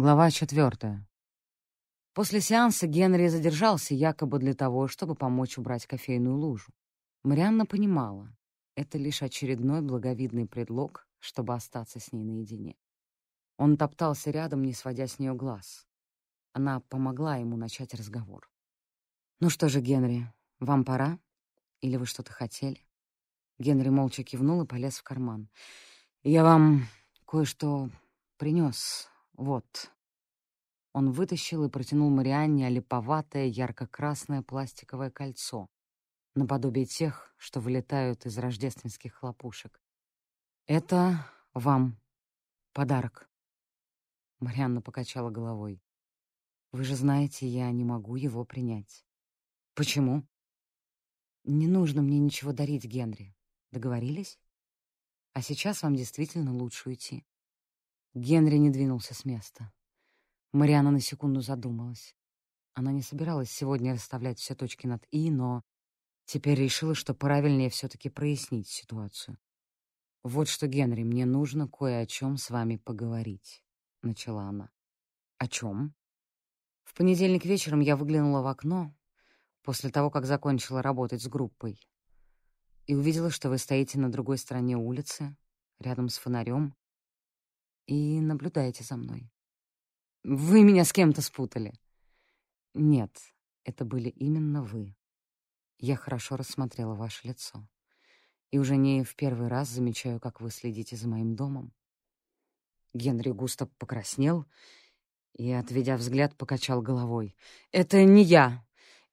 Глава четвертая. После сеанса Генри задержался якобы для того, чтобы помочь убрать кофейную лужу. Марианна понимала, это лишь очередной благовидный предлог, чтобы остаться с ней наедине. Он топтался рядом, не сводя с нее глаз. Она помогла ему начать разговор. «Ну что же, Генри, вам пора? Или вы что-то хотели?» Генри молча кивнул и полез в карман. «Я вам кое-что принес. Вот». Он вытащил и протянул Марианне олиповатое ярко-красное пластиковое кольцо, наподобие тех, что вылетают из рождественских хлопушек. «Это вам подарок». Марианна покачала головой. «Вы же знаете, я не могу его принять». «Почему?» «Не нужно мне ничего дарить, Генри. Договорились? А сейчас вам действительно лучше уйти». Генри не двинулся с места. Мариана на секунду задумалась. Она не собиралась сегодня расставлять все точки над «и», но теперь решила, что правильнее все-таки прояснить ситуацию. «Вот что, Генри, мне нужно кое о чем с вами поговорить», — начала она. «О чем?» В понедельник вечером я выглянула в окно после того, как закончила работать с группой, и увидела, что вы стоите на другой стороне улицы, рядом с фонарем, и наблюдаете за мной. Вы меня с кем-то спутали. Нет, это были именно вы. Я хорошо рассмотрела ваше лицо. И уже не в первый раз замечаю, как вы следите за моим домом. Генри густо покраснел и, отведя взгляд, покачал головой. «Это не я.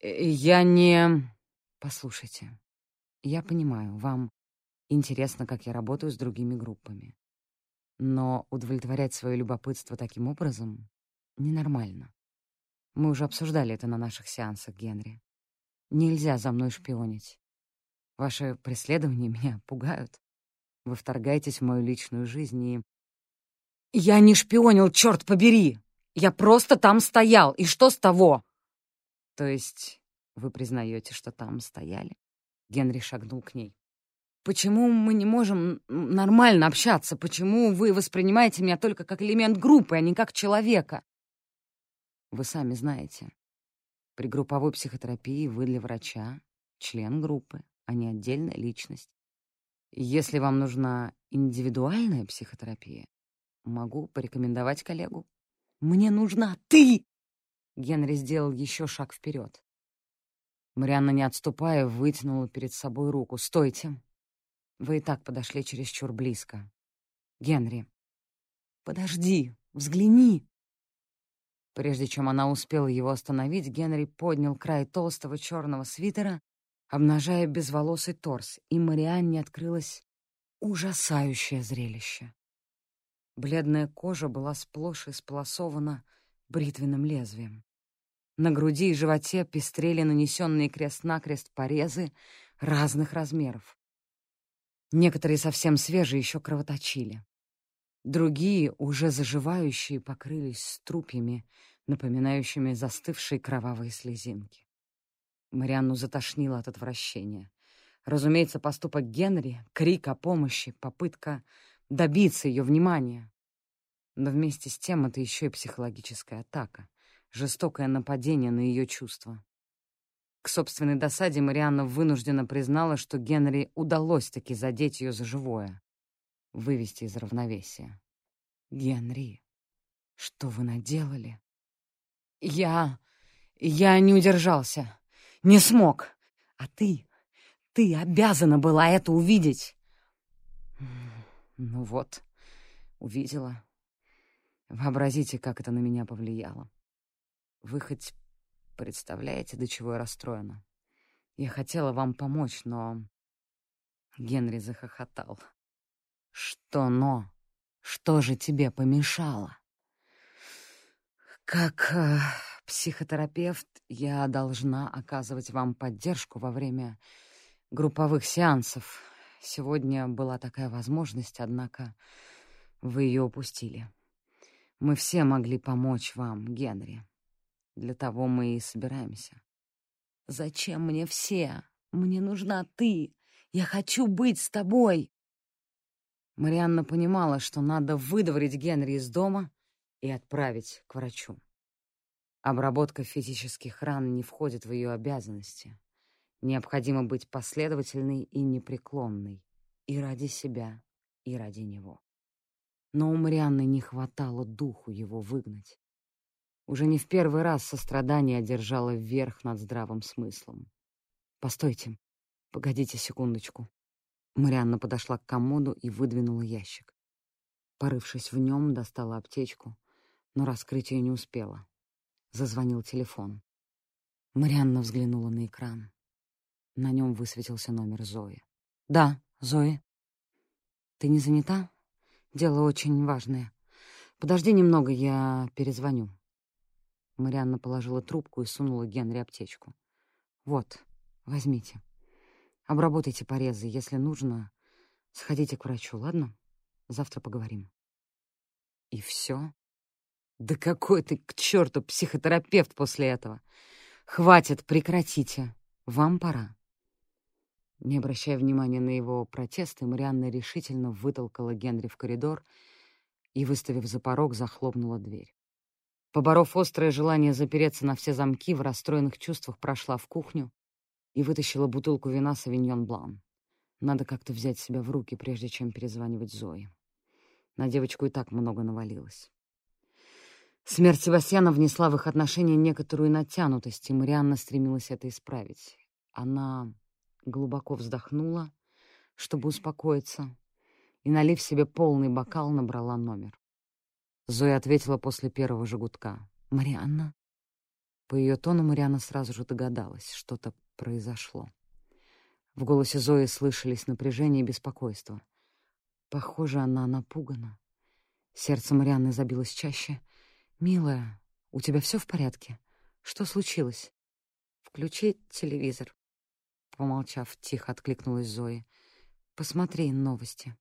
Я не...» «Послушайте, я понимаю, вам интересно, как я работаю с другими группами. Но удовлетворять свое любопытство таким образом ненормально. Мы уже обсуждали это на наших сеансах, Генри. Нельзя за мной шпионить. Ваши преследования меня пугают. Вы вторгаетесь в мою личную жизнь и... Я не шпионил, черт побери! Я просто там стоял, и что с того? То есть вы признаете, что там стояли? Генри шагнул к ней. Почему мы не можем нормально общаться? Почему вы воспринимаете меня только как элемент группы, а не как человека? Вы сами знаете. При групповой психотерапии вы для врача член группы, а не отдельная личность. Если вам нужна индивидуальная психотерапия, могу порекомендовать коллегу. «Мне нужна ты!» Генри сделал еще шаг вперед. Марианна, не отступая, вытянула перед собой руку. «Стойте! Вы и так подошли чересчур близко. Генри, подожди, взгляни!» Прежде чем она успела его остановить, Генри поднял край толстого черного свитера, обнажая безволосый торс, и Марианне открылось ужасающее зрелище. Бледная кожа была сплошь исполосована бритвенным лезвием. На груди и животе пестрели нанесенные крест-накрест порезы разных размеров. Некоторые совсем свежие еще кровоточили. Другие, уже заживающие, покрылись струпьями, напоминающими застывшие кровавые слезинки. Марианну затошнило от отвращения. Разумеется, поступок Генри, крик о помощи, попытка добиться ее внимания. Но вместе с тем это еще и психологическая атака, жестокое нападение на ее чувства. К собственной досаде Марианна вынуждена признала, что Генри удалось таки задеть ее за живое вывести из равновесия. «Генри, что вы наделали?» «Я... я не удержался. Не смог. А ты... ты обязана была это увидеть!» «Ну вот, увидела. Вообразите, как это на меня повлияло. Вы хоть представляете, до чего я расстроена? Я хотела вам помочь, но...» Генри захохотал. Что «но»? Что же тебе помешало? Как э, психотерапевт я должна оказывать вам поддержку во время групповых сеансов. Сегодня была такая возможность, однако вы ее упустили. Мы все могли помочь вам, Генри. Для того мы и собираемся. Зачем мне все? Мне нужна ты. Я хочу быть с тобой. Марианна понимала, что надо выдворить Генри из дома и отправить к врачу. Обработка физических ран не входит в ее обязанности. Необходимо быть последовательной и непреклонной и ради себя, и ради него. Но у Марианны не хватало духу его выгнать. Уже не в первый раз сострадание одержало вверх над здравым смыслом. «Постойте, погодите секундочку». Марианна подошла к комоду и выдвинула ящик. Порывшись в нем, достала аптечку, но раскрыть ее не успела. Зазвонил телефон. Марианна взглянула на экран. На нем высветился номер Зои. «Да, Зои. Ты не занята? Дело очень важное. Подожди немного, я перезвоню». Марианна положила трубку и сунула Генри аптечку. «Вот, возьмите. Обработайте порезы. Если нужно, сходите к врачу, ладно? Завтра поговорим». «И все?» Да какой ты к черту психотерапевт после этого! Хватит, прекратите. Вам пора. Не обращая внимания на его протесты, Марианна решительно вытолкала Генри в коридор и, выставив за порог, захлопнула дверь. Поборов острое желание запереться на все замки, в расстроенных чувствах прошла в кухню и вытащила бутылку вина «Савиньон Блан». Надо как-то взять себя в руки, прежде чем перезванивать Зое. На девочку и так много навалилось. Смерть Себастьяна внесла в их отношения некоторую натянутость, и Марианна стремилась это исправить. Она глубоко вздохнула, чтобы успокоиться, и, налив себе полный бокал, набрала номер. Зоя ответила после первого же «Марианна?» По ее тону Марианна сразу же догадалась, что-то произошло. В голосе Зои слышались напряжение и беспокойство. Похоже, она напугана. Сердце Марианны забилось чаще — «Милая, у тебя все в порядке? Что случилось?» «Включи телевизор», — помолчав, тихо откликнулась Зоя. «Посмотри новости».